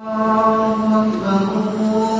اللهم اغفر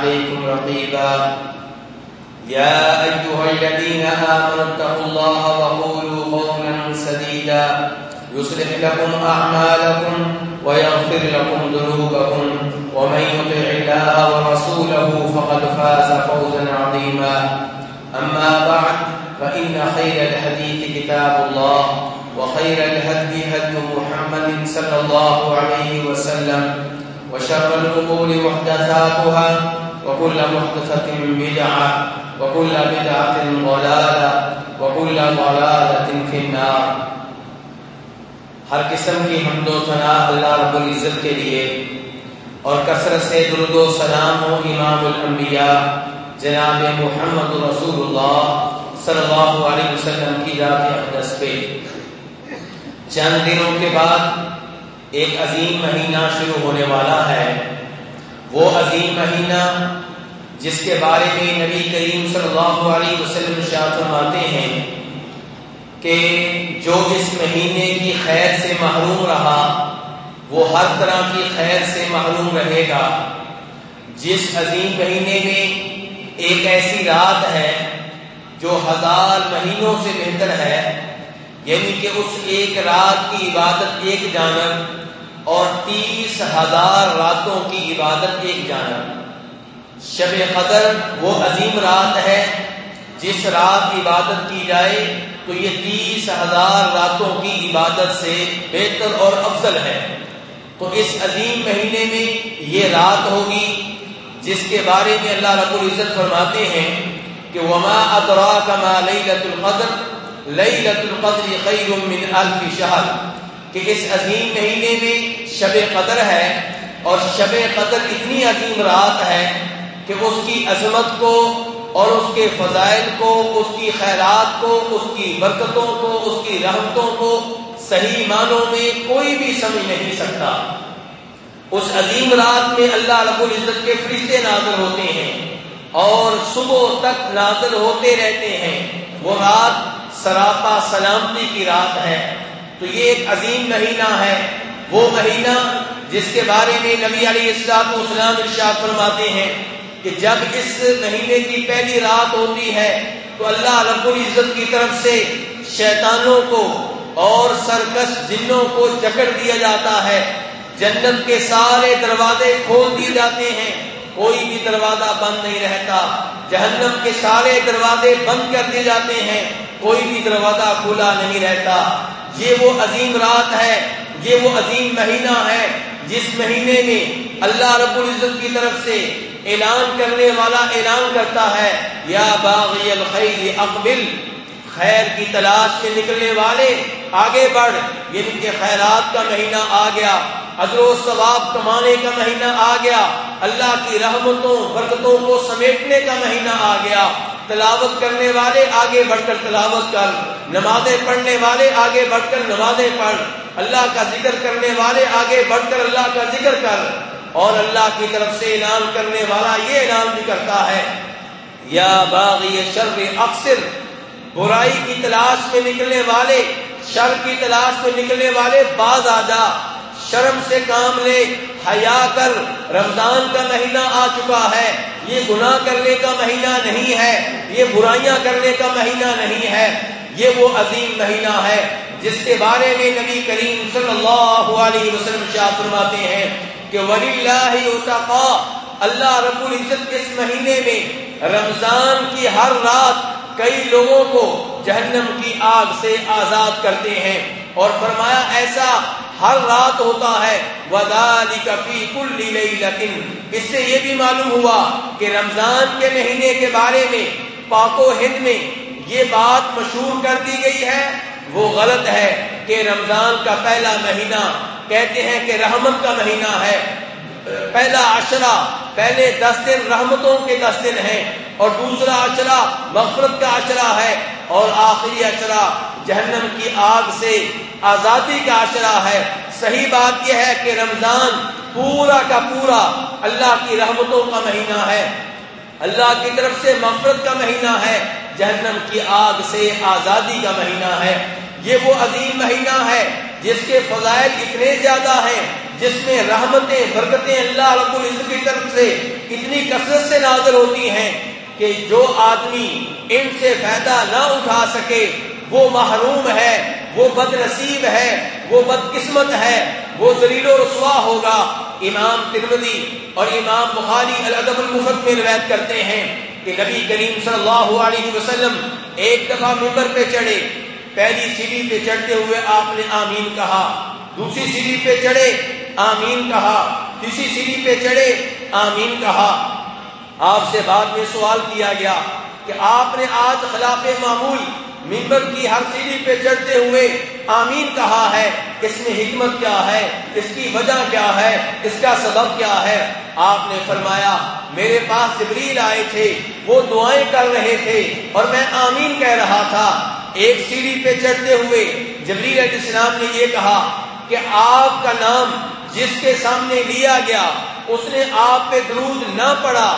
عليكم رقيبا. يا أيها الذين آمنوا اتقوا الله وقولوا قوما سديدا. يصلح لكم أعمالكم ويغفر لكم ذنوبكم. ومن يطع الله ورسوله فقد فاز فوزا عظيما. أما بعد، فإن خير الحديث كتاب الله وخير الهدي هدي محمد صلى الله عليه وسلم. وشر الأمور محدثاتها وكل محدثة بدعة، وكل بدعة ضلالة، وكل ضلالة في النار. ہر قسم کی حمد و ثنا اللہ رب العزت کے لیے اور کثرت سے درد و سلام و امام الانبیاء جناب محمد رسول اللہ صلی اللہ علیہ وسلم کی ذات اقدس پہ۔ چند دنوں کے بعد ایک عظیم مہینہ شروع ہونے والا ہے۔ وہ عظیم مہینہ جس کے بارے میں نبی کریم صلی اللہ علیہ وسلم شاہ فرماتے ہیں کہ جو اس مہینے کی خیر سے محروم رہا، وہ ہر طرح کی خیر سے محروم رہے گا۔ جس عظیم مہینے میں ایک ایسی رات ہے جو ہزار مہینوں سے بہتر ہے یعنی کہ اس ایک رات کی عبادت ایک جانب اور تیس ہزار راتوں کی عبادت ایک جانب۔ شب قدر وہ عظیم رات ہے، جس رات عبادت کی جائے تو یہ تیس ہزار راتوں کی عبادت سے بہتر اور افضل ہے۔ تو اس عظیم مہینے میں یہ رات ہوگی، جس کے بارے میں اللہ رب العزت فرماتے ہیں کہ وما ادرا کما لئی القدر لئی القدر خیر من الف شہر کہ اس عظیم مہینے میں شب قدر ہے اور شب قدر اتنی عظیم رات ہے کہ اس کی عظمت کو اور اس کے فضائل کو، اس کی خیرات کو، اس کی برکتوں کو، اس کی رحمتوں کو صحیح معنوں میں کوئی بھی سمجھ نہیں سکتا۔ اس عظیم رات میں اللہ رب العزت کے فرشتے نازل ہوتے ہیں اور صبح تک نازل ہوتے رہتے ہیں۔ وہ رات سراپا سلامتی کی رات ہے۔ تو یہ ایک عظیم مہینہ ہے۔ وہ مہینہ جس کے بارے میں نبی علی اسلام اسلام ارشاد فرماتے ہیں کہ جب اس مہینے کی پہلی رات ہوتی ہے تو اللہ رب العزت کی طرف سے شیطانوں کو اور سرکش جنوں کو جکڑ دیا جاتا ہے۔ جنت کے سارے دروازے کھول دیے جاتے ہیں۔ کوئی بھی دروازہ بند نہیں رہتا۔ جہنم کے سارے دروازے بند کر دیے جاتے ہیں۔ کوئی بھی دروازہ کھلا نہیں رہتا۔ یہ وہ عظیم رات ہے، یہ وہ عظیم مہینہ ہے جس مہینے میں اللہ رب العزت کی طرف سے اعلان کرنے والا اعلان کرتا ہے، یا باغی الخیر اقبل، خیر کی تلاش میں نکلنے والے، آگے بڑھ یعنی کہ خیرات کا مہینہ آ گیا، اجر و ثواب کمانے کا مہینہ آ گیا، اللہ کی رحمتوں، برکتوں کو سمیٹنے کا مہینہ آ گیا۔ تلاوت کرنے والے آگے بڑھ کر تلاوت کر، نمازیں پڑھنے والے آگے بڑھ کر نمازیں پڑھ، اللہ کا ذکر کرنے والے آگے بڑھ کر اللہ کا ذکر کر۔ اور اللہ کی طرف سے اعلان کرنے والا یہ اعلان بھی کرتا ہے، یا باغی شر اکثر، برائی کی تلاش میں نکلنے والے، شر کی تلاش میں نکلنے والے باز آ جا۔ شرم سے کام لے، حیا کر، رمضان کا مہینہ آ چکا ہے۔ یہ گناہ کرنے کا مہینہ نہیں ہے، یہ برائیاں کرنے کا مہینہ نہیں ہے۔ یہ وہ عظیم مہینہ ہے جس کے بارے میں نبی کریم صلی اللہ علیہ وسلم شاہ فرماتے ہیں کہ ولی اللہ اللہ رب العزت اس مہینے میں رمضان کی ہر رات کئی لوگوں کو جہنم کی آگ سے آزاد کرتے ہیں اور فرمایا ایسا ہر رات ہوتا ہے۔ اس سے یہ بھی معلوم ہوا کہ رمضان کے مہینے کے بارے میں، پاک و ہند میں یہ بات مشہور کر دی گئی ہے۔ وہ غلط ہے کہ رمضان کا پہلا مہینہ کہتے ہیں کہ رحمت کا مہینہ ہے۔ پہلا اشرا پہلے دس دن رحمتوں کے دس دن ہیں۔ اور دوسرا اشرا مغفرت کا اشرا ہے۔ اور آخری اشرا جہنم کی آگ سے آزادی کا اشرا ہے۔ صحیح بات یہ ہے کہ رمضان پورا کا پورا اللہ کی رحمتوں کا مہینہ ہے۔ اللہ کی طرف سے مغفرت کا مہینہ ہے۔ جہنم کی آگ سے آزادی کا مہینہ ہے۔ یہ وہ عظیم مہینہ ہے جس کے فضائل اتنے زیادہ ہیں، جس میں رحمتیں، برکتیں اللہ رب العزت کی طرف سے اتنی کثرت سے نازل ہوتی ہیں کہ جو آدمی ان سے فائدہ نہ اٹھا سکے وہ محروم ہے، وہ بد نصیب ہے، وہ بد قسمت ہے، وہ دلیل و رسوا ہوگا۔ امام ترمدی اور امام بخاری الادب المفت میں روایت کرتے ہیں کہ نبی کریم صلی اللہ علیہ وسلم ایک دفعہ ممبر پہ چڑھے۔ پہلی سیڑھی پہ چڑھتے ہوئے آپ نے آمین کہا۔ دوسری سیڑھی پہ چڑھے، آمین کہا۔ تیسری سیڑھی پہ چڑھے، آمین کہا۔ آپ سے بعد میں سوال کیا گیا۔ کہ آپ نے آج خلاف معمول ممبر کی ہر سیڑھی پہ چڑھتے ہوئے آمین کہا ہے، اس میں حکمت کیا ہے، اس کی وجہ کیا ہے، اس کا سبب کیا ہے؟ آپ نے فرمایا، میرے پاس جبریل آئے تھے، وہ دعائیں کر رہے تھے اور میں آمین کہہ رہا تھا۔ ایک سیڑھی پہ چڑھتے ہوئے جبریل علیہ السلام نے یہ کہا کہ آپ کا نام جس کے سامنے لیا گیا، اس نے آپ پہ درود نہ پڑا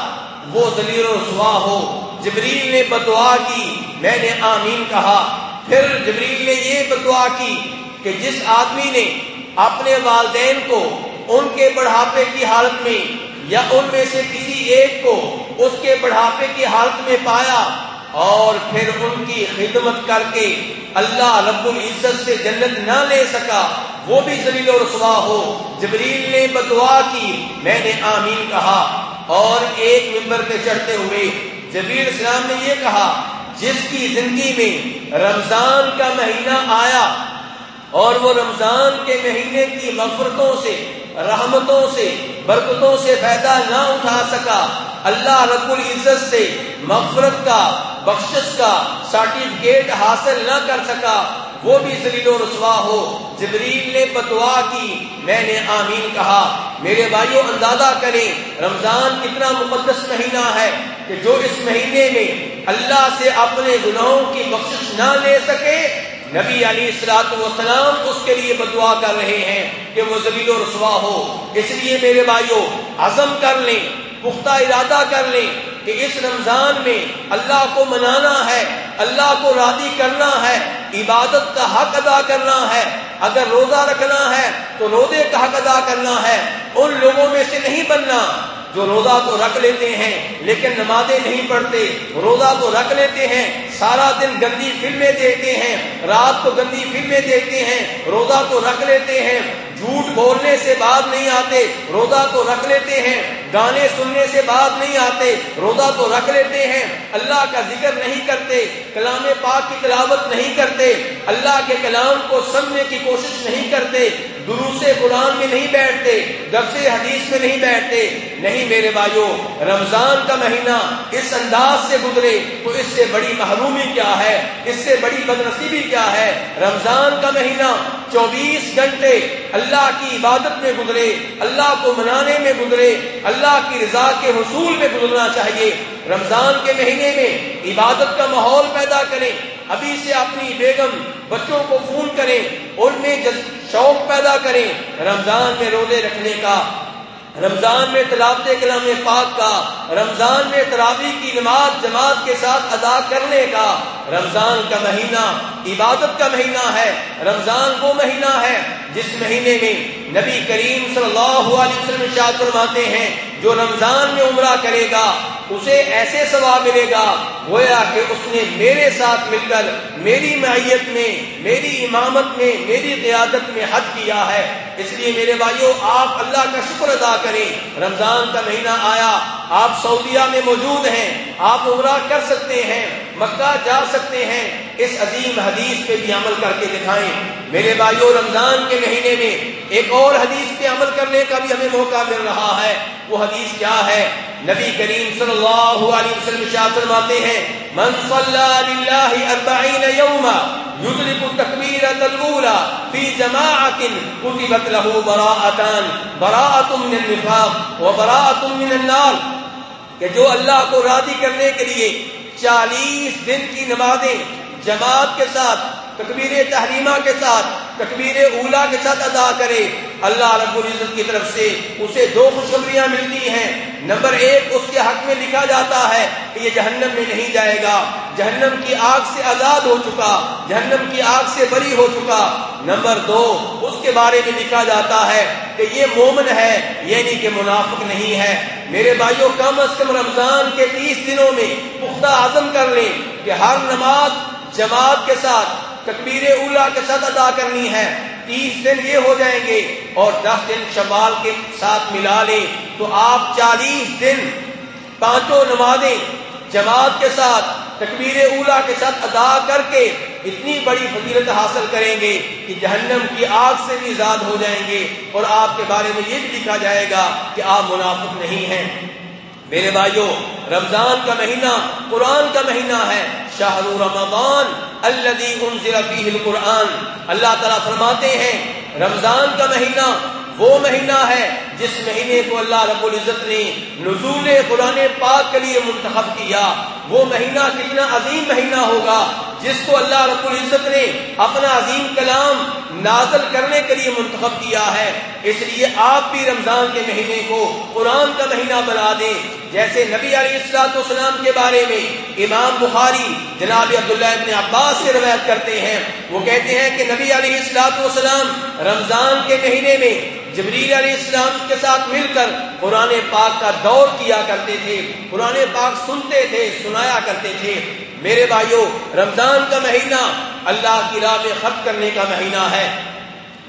وہ دلیر و رسوا ہو۔ جبریل نے بدعا کی، میں نے آمین کہا۔ پھر جبریل نے یہ بدعا کی کہ جس آدمی نے اپنے والدین کو ان کے بڑھاپے کی حالت میں یا ان میں سے کسی ایک کو اس کے بڑھاپے کی حالت میں پایا اور پھر ان کی خدمت کر کے اللہ رب العزت سے جنت نہ لے سکا، وہ بھی زلیل و رسوا ہو۔ جبریل نے بدعا کی، میں نے آمین کہا۔ اور ایک ممبر پہ چڑھتے ہوئے جبریل اسلام نے یہ کہا، جس کی زندگی میں رمضان کا مہینہ آیا اور وہ رمضان کے مہینے کی مغفرتوں سے، رحمتوں سے، برکتوں سے فائدہ نہ اٹھا سکا، اللہ رب العزت سے مغفرت کا، بخشش کا سرٹیفکیٹ حاصل نہ کر سکا۔ وہ بھی زلیل و رسوا ہو۔ جبریل نے بدعا کی۔ میں نے آمین کہا۔ میرے بھائیوں اندازہ کریں، رمضان کتنا مقدس مہینہ ہے کہ جو اس مہینے میں اللہ سے اپنے گناہوں کی بخشش نہ لے سکے، نبی علی السلاط وسلام اس کے لیے بدعا کر رہے ہیں کہ وہ زلیل و رسوا ہو۔ اس لیے میرے بھائیوں عزم کر لیں۔ پختہ ارادہ کر لیں کہ اس رمضان میں اللہ کو منانا ہے، اللہ کو راضی کرنا ہے، عبادت کا حق ادا کرنا ہے۔ اگر روزہ رکھنا ہے تو روزے کا حق ادا کرنا ہے۔ ان لوگوں میں سے نہیں بننا جو روزہ تو رکھ لیتے ہیں، لیکن نمازیں نہیں پڑھتے، روزہ تو رکھ لیتے ہیں، سارا دن گندی فلمیں دیکھتے ہیں، رات کو گندی فلمیں دیکھتے ہیں، روزہ تو رکھ لیتے ہیں۔ جھوٹ بولنے سے بات نہیں آتے، روزہ تو رکھ لیتے ہیں، گانے سننے سے بات نہیں آتے، روزہ تو رکھ لیتے ہیں۔ اللہ کا ذکر نہیں کرتے، کلام پاک کی تلاوت نہیں کرتے، اللہ کے کلام کو سننے کی کوشش نہیں کرتے، دروس قرآن میں نہیں بیٹھتے، درس حدیث میں نہیں بیٹھتے۔ نہیں میرے بھائیوں رمضان کا مہینہ اس انداز سے گزرے تو اس سے بڑی محرومی کیا ہے، اس سے بڑی بدنصیبی کیا ہے۔ رمضان کا مہینہ چوبیس گھنٹے اللہ اللہ کی عبادت میں گزرے، اللہ کو منانے میں گزرے، اللہ کی رضا کے حصول میں گزرنا چاہیے۔ رمضان کے مہینے میں عبادت کا ماحول پیدا کریں، ابھی سے اپنی بیگم بچوں کو فون کریں، ان میں شوق پیدا کریں۔ رمضان میں روزے رکھنے کا رمضان میں تلاوت کلام پاک کا، رمضان میں تراوی کی نماز جماعت کے ساتھ ادا کرنے کا۔ رمضان کا مہینہ عبادت کا مہینہ ہے، رمضان وہ مہینہ ہے جس مہینے میں نبی کریم صلی اللہ علیہ وسلم شاد فرماتے ہیں، جو رمضان میں عمرہ کرے گا اسے ایسے ثواب ملے گا، گویا کہ اس نے میرے ساتھ مل کر میری معیت میں، میری امامت میں، میری قیادت میں حد کیا ہے۔ اس لیے میرے بھائیوں آپ اللہ کا شکر ادا کریں۔ رمضان کا مہینہ آیا، آپ سعودیہ میں موجود ہیں، آپ عمرہ کر سکتے ہیں۔ مکہ جا سکتے ہیں، اس عظیم حدیث پہ بھی عمل کر کے دکھائیں۔ میرے بھائیوں رمضان کے مہینے میں ایک اور حدیث پہ عمل کرنے کا بھی ہمیں موقع مل رہا ہے۔ وہ حدیث کیا ہے؟ نبی کریم صلی اللہ علیہ وسلم شاہ فرماتے ہیں، من صلی للہ اربعین یوما یدرک التکبیرۃ الاولى فی جماعت کتبت له براءتان براءت من النفاق وبراءت من النار. کہ جو اللہ کو راضی کرنے کے لیے چالیس دن کی نمازیں جماعت کے ساتھ تکبیر تحریمہ کے ساتھ، تکبیر اولا کے ساتھ ادا کرے۔ اللہ رب العزت کی طرف سے اسے دو خوشخبریاں ملتی ہیں۔ نمبر ایک، اس کے حق میں لکھا جاتا ہے کہ یہ جہنم میں نہیں جائے گا۔ جہنم کی آگ سے آزاد ہو چکا، جہنم کی آگ سے بری ہو چکا۔ نمبر دو، اس کے بارے میں لکھا جاتا ہے کہ یہ مومن ہے یعنی کہ منافق نہیں ہے۔ میرے بھائیوں کم از کم رمضان کے تیس دنوں میں پختہ عزم کر لیں کہ ہر نماز جماعت کے ساتھ تکبیر اولا کے ساتھ ادا کرنی ہے۔ تیس دن یہ ہو جائیں گے اور دس دن شمال کے ساتھ ملا لیں۔ تو آپ چالیس دن پانچوں نمازیں جماعت کے ساتھ تکبیر اولا کے ساتھ ادا کر کے اتنی بڑی فضیلت حاصل کریں گے کہ جہنم کی آگ سے بھی زاد ہو جائیں گے۔ اور آپ کے بارے میں یہ بھی لکھا جائے گا کہ آپ منافق نہیں ہیں۔ میرے بھائیوں رمضان کا مہینہ قرآن کا مہینہ ہے۔ شاہ رمضان اللہ القرآن۔ اللہ تعالیٰ فرماتے ہیں، رمضان کا مہینہ وہ مہینہ ہے جس مہینے کو اللہ رب العزت نے نزول قرآن پاک کے لیے منتخب کیا۔ وہ مہینہ کتنا عظیم مہینہ ہوگا جس کو اللہ رب العزت نے اپنا عظیم کلام نازل کرنے کے لیے منتخب کیا ہے۔ اس لیے آپ بھی رمضان کے مہینے کو قرآن کا مہینہ بنا دیں۔ جیسے نبی علیہ السلاط والسلام کے بارے میں امام بخاری جناب عبداللہ ابن عباس سے روایت کرتے ہیں۔ وہ کہتے ہیں کہ نبی علیہ السلاط والسلام رمضان کے مہینے میں جبریل علیہ السلام کے ساتھ مل کر قرآن پاک کا دور کیا کرتے تھے، قرآن پاک سنتے تھے، سنایا کرتے تھے۔ میرے بھائیوں رمضان کا مہینہ اللہ کی راہ میں خط کرنے کا مہینہ ہے۔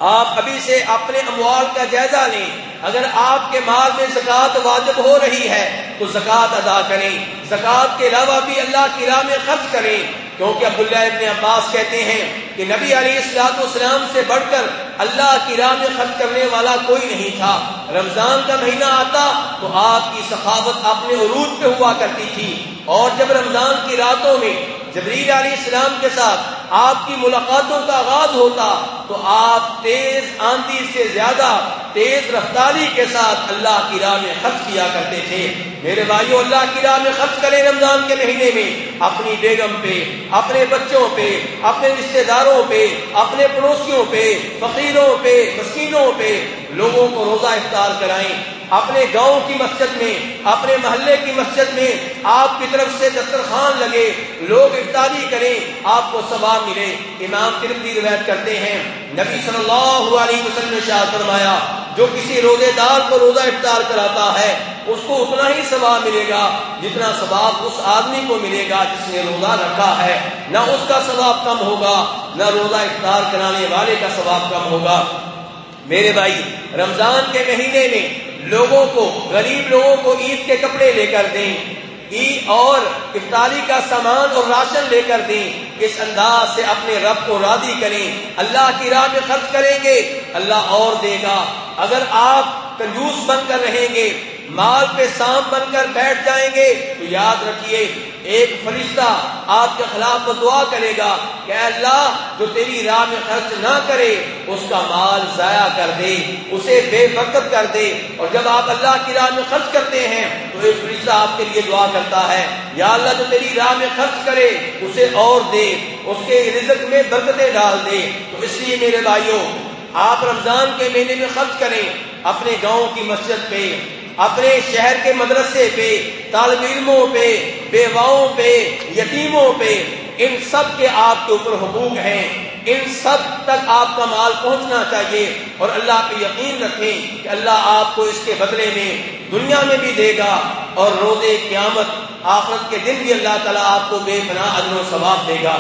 آپ ابھی سے اپنے اموال کا جائزہ لیں۔ اگر آپ کے مال میں زکوٰۃ واجب ہو رہی ہے، تو زکوٰۃ ادا کریں۔ زکوٰۃ کے علاوہ بھی اللہ کی راہ میں خرچ کریں۔ کیونکہ عبداللہ ابن عباس کہتے ہیں کہ نبی علیہ السلاط اسلام سے بڑھ کر اللہ کی راہ میں خرچ کرنے والا کوئی نہیں تھا۔ رمضان کا مہینہ آتا تو آپ کی سخاوت اپنے عروج پہ ہوا کرتی تھی۔ اور جب رمضان کی راتوں میں جبریل علیہ السلام کے ساتھ آپ کی ملاقاتوں کا آغاز ہوتا تو آپ تیز آندھی سے زیادہ تیز رفتاری کے ساتھ اللہ کی راہ میں خرچ کیا کرتے تھے۔ میرے بھائیوں اللہ کی راہ میں خرچ کریں رمضان کے مہینے میں۔ اپنی بیگم پہ، اپنے بچوں پہ، اپنے رشتے داروں پہ، اپنے پڑوسیوں پہ، فقیروں پہ، مسکینوں پہ لوگوں کو روزہ افطار کرائیں۔ اپنے گاؤں کی مسجد میں، اپنے محلے کی مسجد میں آپ کی طرف سے دسترخوان لگے، لوگ افطاری کریں، آپ کو ثواب ملے۔ امام ترمذی روایت کرتے ہیں، نبی صلی اللہ علیہ وسلم نے شاہ فرمایا جو کسی روزے دار کو روزہ افطار کراتا ہے، اس کو اتنا ہی ثواب ملے گا جتنا ثواب اس آدمی کو ملے گا جس نے روزہ رکھا ہے۔ نہ اس کا ثواب کم ہوگا، نہ روزہ افطار کرانے والے کا ثواب کم ہوگا۔ میرے بھائی، رمضان کے مہینے میں لوگوں کو، غریب لوگوں کو عید کے کپڑے لے کر دیں۔ عید اور افطاری کا سامان اور راشن لے کر دیں۔ اس انداز سے اپنے رب کو راضی کریں۔ اللہ کی راہ میں خرچ کریں گے۔ اللہ اور دے گا۔ اگر آپ کنجوس بن کر رہیں گے، مال پہ سام بن کر بیٹھ جائیں گے، تو یاد رکھیے، ایک فرشتہ آپ کے خلاف دعا کرے گا کہ اللہ، جو تیری راہ میں خرچ نہ کرے، اس کا مال ضائع کر دے، اسے بے برکت کر دے۔ اور جب آپ اللہ کی راہ میں خرچ کرتے ہیں تو ایک فرشتہ آپ کے لیے دعا کرتا ہے، یا اللہ جو تیری راہ میں خرچ کرے، اسے اور دے، اس کے رزق میں برکتیں ڈال دے۔ تو اس لیے میرے بھائیوں، آپ رمضان کے مہینے میں خرچ کریں اپنے گاؤں کی مسجد پہ، اپنے شہر کے مدرسے پہ، طالب علموں پہ، بیواؤں پہ، یتیموں پہ۔ ان سب کے آپ کے اوپر حقوق ہیں۔ ان سب تک آپ کا مال پہنچنا چاہیے اور اللہ پہ یقین رکھیں کہ اللہ آپ کو اس کے بدلے میں دنیا میں بھی دے گا اور روزے قیامت آخرت کے دن بھی اللہ تعالیٰ آپ کو بے پناہ ادر و ثواب دے گا۔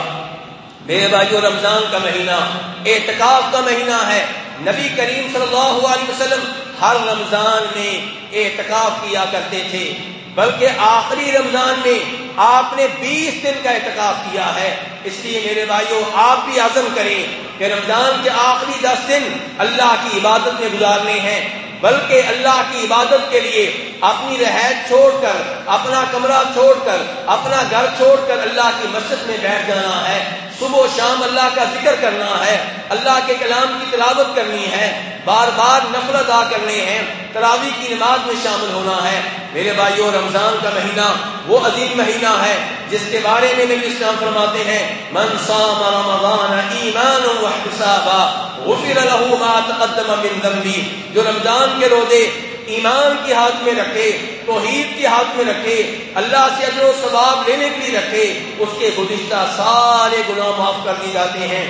میرے بھائیو، رمضان کا مہینہ اعتکاف کا مہینہ ہے۔ نبی کریم صلی اللہ علیہ وسلم ہر رمضان میں اعتکاف کیا کرتے تھے، بلکہ آخری رمضان میں آپ نے بیس دن کا اعتکاف کیا ہے۔ اس لیے میرے بھائیوں آپ بھی عزم کریں کہ رمضان کے آخری دس دن اللہ کی عبادت میں گزارنے ہیں، بلکہ اللہ کی عبادت کے لیے اپنی رہائش چھوڑ کر، اپنا کمرہ چھوڑ کر، اپنا گھر چھوڑ کر اللہ کی مسجد میں بیٹھ جانا ہے۔ صبح و شام اللہ کا ذکر کرنا ہے، اللہ کے کلام کی تلاوت کرنی ہے۔ بار بار نفل ادا کرنے ہیں تراوی کی نماز میں شامل ہونا ہے۔ میرے بھائیوں رمضان کا مہینہ وہ عظیم مہینہ ہے جس کے بارے میں نبی اسلام فرماتے ہیں، من صام رمضان ایمان و احتسابا غفر له ما تقدم من ذنبی جو رمضان کے روزے ایمان کی ہاتھ میں رکھے، توحید کی ہاتھ میں رکھے، اللہ سے اجر و ثواب لینے کے لیے رکھے، اس کے گزشتہ سارے گناہ معاف کر دی جاتے ہیں۔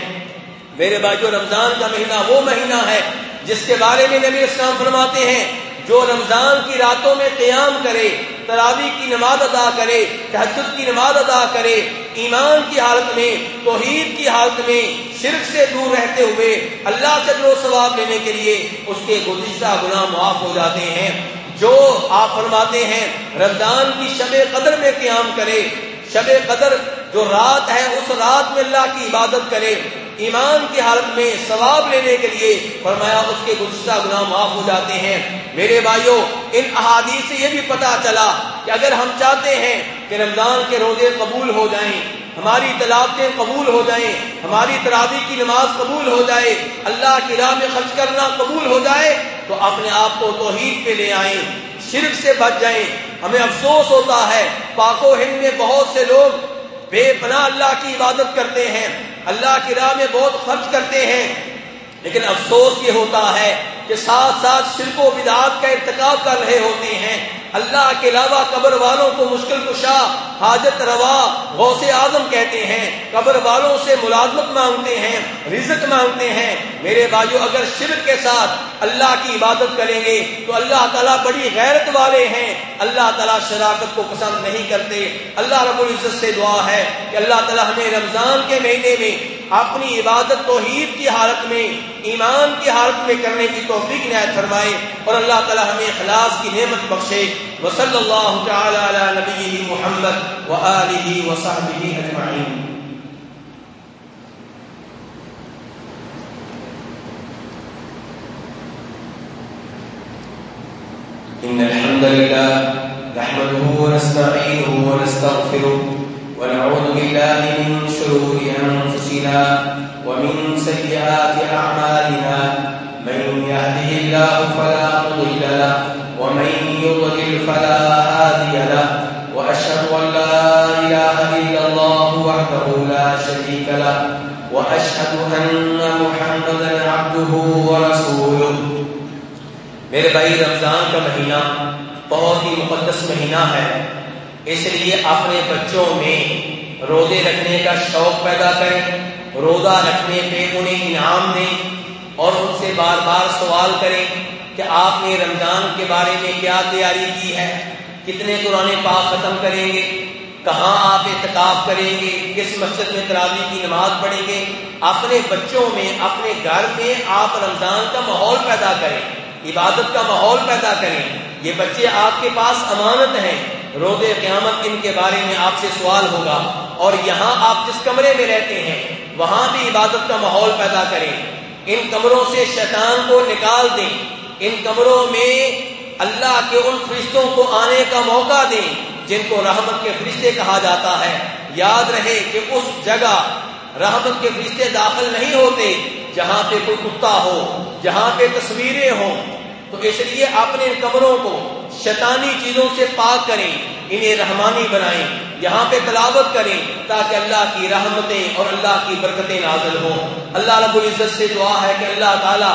میرے بھائی جو رمضان کا مہینہ وہ مہینہ ہے جس کے بارے میں نبی اسلام فرماتے ہیں، جو رمضان کی راتوں میں قیام کرے تراوی کی نماز ادا کرے تحجد کی نماز ادا کرے ایمان کی حالت میں، توحید کی حالت میں شرک سے دور رہتے ہوئے اللہ سے جو ثواب لینے کے لیے اس کے گزشتہ گناہ معاف ہو جاتے ہیں۔ جو آپ فرماتے ہیں، رمضان کی شب قدر میں قیام کرے شب قدر جو رات ہے، اس رات میں اللہ کی عبادت کرے۔ ایمان کی حالت میں ثواب لینے کے لیے فرمایا اس کے گزشتہ گناہ معاف ہو جاتے ہیں۔ میرے بھائیوں، ان احادیث سے یہ بھی پتا چلا کہ اگر ہم چاہتے ہیں کہ رمضان کے روزے قبول ہو جائیں، ہماری تلاوتیں قبول ہو جائیں، ہماری تراوی کی نماز قبول ہو جائے، اللہ کی راہ میں خرچ کرنا قبول ہو جائے، تو اپنے آپ کو توحید پہ لے آئیں، شرک سے بچ جائیں ہمیں افسوس ہوتا ہے۔ پاکو ہند میں بہت سے لوگ بے پناہ اللہ کی عبادت کرتے ہیں۔ اللہ کی راہ میں بہت خرچ کرتے ہیں۔ لیکن افسوس یہ ہوتا ہے کہ ساتھ ساتھ شرک و بدعات کا ارتکاب کر رہے ہوتے ہیں۔ اللہ کے علاوہ قبر والوں کو مشکل کشا، حاجت روا، غوث اعظم کہتے ہیں۔ قبر والوں سے ملازمت مانگتے ہیں، رزق مانگتے ہیں۔ میرے بھائیو، اگر شرک کے ساتھ اللہ کی عبادت کریں گے تو اللہ تعالیٰ بڑی غیرت والے ہیں۔ اللہ تعالیٰ شراکت کو پسند نہیں کرتے۔ اللہ رب العزت سے دعا ہے کہ اللہ تعالیٰ ہمیں رمضان کے مہینے میں اپنی عبادت توحید کی حالت میں، ایمان کی حالت میں کرنے کی توفیق نہایت فرمائے اور اللہ تعالیٰ ہمیں اخلاص کی نعمت بخشے۔ وصلی اللہ تعالی علی نبی محمد وآلہ وصحبہ اجمعین۔ إن الحمد لله نحمده ونستعينه ونستغفره ونعوذ بالله من شرور أنفسنا ومن سيئات أعمالنا من يهده الله فلا مضل له، ومن يضلل فلا هادي له، وأشهد أن لا إله إلا الله وحده لا شريك له، وأشهد أن محمدا عبده ورسوله. میرے بھائی، رمضان کا مہینہ بہت ہی مقدس مہینہ ہے۔ اس لیے اپنے بچوں میں روزے رکھنے کا شوق پیدا کریں، روزہ رکھنے پہ انہیں انعام دیں۔ اور ان سے بار بار سوال کریں کہ آپ نے رمضان کے بارے میں کیا تیاری کی ہے؟ کتنے قرآن پاک ختم کریں گے؟ کہاں آپ اعتکاف کریں گے؟ کس مسجد میں تراوی کی نماز پڑھیں گے؟ اپنے بچوں میں، اپنے گھر میں آپ رمضان کا ماحول پیدا کریں، عبادت کا ماحول پیدا کریں۔ یہ بچے آپ کے پاس امانت ہیں۔ روز قیامت ان کے بارے میں آپ سے سوال ہوگا۔ اور یہاں آپ جس کمرے میں رہتے ہیں، وہاں بھی عبادت کا ماحول پیدا کریں۔ ان کمروں سے شیطان کو نکال دیں۔ ان کمروں میں اللہ کے ان فرشتوں کو آنے کا موقع دیں، جن کو رحمت کے فرشتے کہا جاتا ہے۔ یاد رہے کہ اس جگہ رحمت کے فرشتے داخل نہیں ہوتے، جہاں پہ کوئی کتا ہو، جہاں پہ تصویریں ہوں۔ تو اس لیے اپنے کمروں کو شیطانی چیزوں سے پاک کریں، انہیں رحمانی بنائیں، یہاں پہ تلاوت کریں تاکہ اللہ کی رحمتیں اور اللہ کی برکتیں نازل ہوں۔ اللہ رب العزت سے دعا ہے کہ اللہ تعالی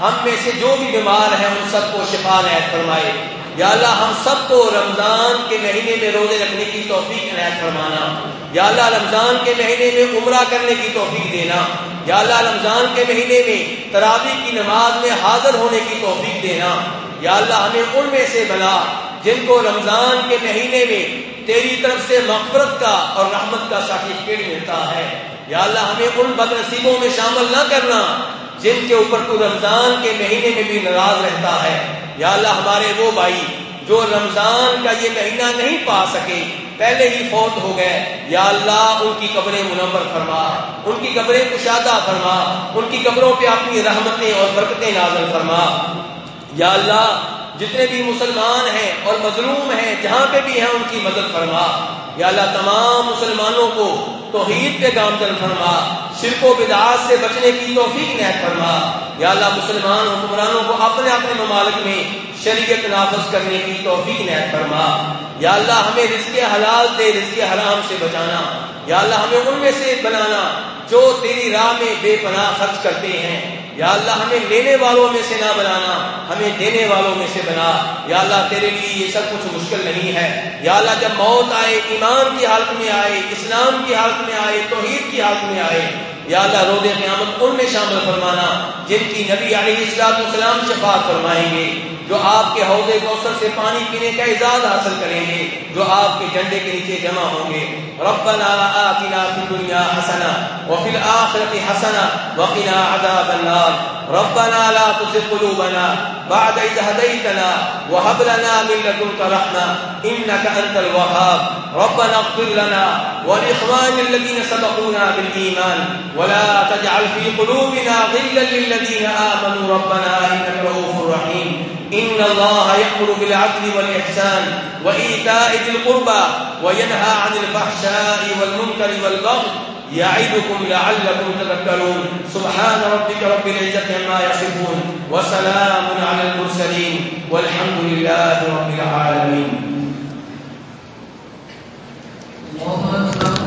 ہم میں سے جو بھی بیمار ہیں ان سب کو شفا نہایت فرمائے۔ یا اللہ ہم سب کو رمضان کے مہینے میں روزے رکھنے کی توفیق عنایت فرمانا۔ یا اللہ رمضان کے مہینے میں عمرہ کرنے کی توفیق دینا۔ یا اللہ رمضان کے مہینے میں تراوی کی نماز میں حاضر ہونے کی توفیق دینا۔ یا اللہ ہمیں ان میں سے بنا جن کو رمضان کے مہینے میں تیری طرف سے مغفرت کا اور رحمت کا سرٹیفکیٹ ملتا ہے۔ یا اللہ ہمیں ان بد نصیبوں میں شامل نہ کرنا۔ جن کے اوپر تو رمضان کے مہینے میں بھی ناراض رہتا ہے۔ یا اللہ ہمارے وہ بھائی جو رمضان کا یہ مہینہ نہیں پا سکے، پہلے ہی فوت ہو گئے۔ یا اللہ، ان کی قبریں منور فرما، ان کی قبریں کشادہ فرما، ان کی قبروں پہ اپنی رحمتیں اور برکتیں نازل فرما۔ یا اللہ جتنے بھی مسلمان ہیں اور مظلوم ہیں، جہاں پہ بھی ہیں، ان کی مدد فرما۔ یا اللہ، تمام مسلمانوں کو توحید پہ گامزن فرما۔ شرک و بدعات سے بچنے کی توفیق نہ فرما۔ یا اللہ، مسلمان حکمرانوں کو اپنے اپنے ممالک میں شریعت نافذ کرنے کی توفیق نہ فرما۔ یا اللہ، ہمیں رزق حلال دے، رزق حرام سے بچانا۔ یا اللہ، ہمیں ان میں سے بنانا جو تیری راہ میں بے پناہ خرچ کرتے ہیں۔ یا اللہ ہمیں لینے والوں میں سے نہ بنانا ہمیں دینے والوں میں سے بنا۔ یا اللہ تیرے لیے یہ سب کچھ مشکل نہیں ہے۔ یا اللہ جب موت آئے، ایمان کی حالت میں آئے، اسلام کی حالت میں آئے، توحید کی حالت میں آئے، یا اللہ رود قیامت ان میں شامل فرمانا، جن کی نبی علیہ السلام السلام بات فرمائیں گے۔ جو آپ کے حوضے کوثر سے پانی پینے کا اعزاز حاصل کریں گے، جو آپ کے جھنڈے کے نیچے جمع ہوں گے۔ ربنا آتنا فی الدنیا حسنہ وفی الآخرة حسنہ وقنا عذاب النار۔ ربنا لا تزغ قلوبنا بعد إذ هديتنا وهب لنا من لدنك رحمة إنك أنت الوهاب۔ ربنا اغفر لنا ولإخوان الذين سبقونا بالإيمان۔ ولا تجعل في قلوبنا غلا للذين آمنوا۔ ربنا إنك رؤوف رحيم۔ إن الله يأمر بالعدل والإحسان وإيتاء ذي القربى وينهى عن الفحشاء والمنكر والبغي يعدكم لعلكم تذكرون. سبحان ربك رب العزة عما يصفون وسلام على المرسلين والحمد لله رب العالمين. الله أكبر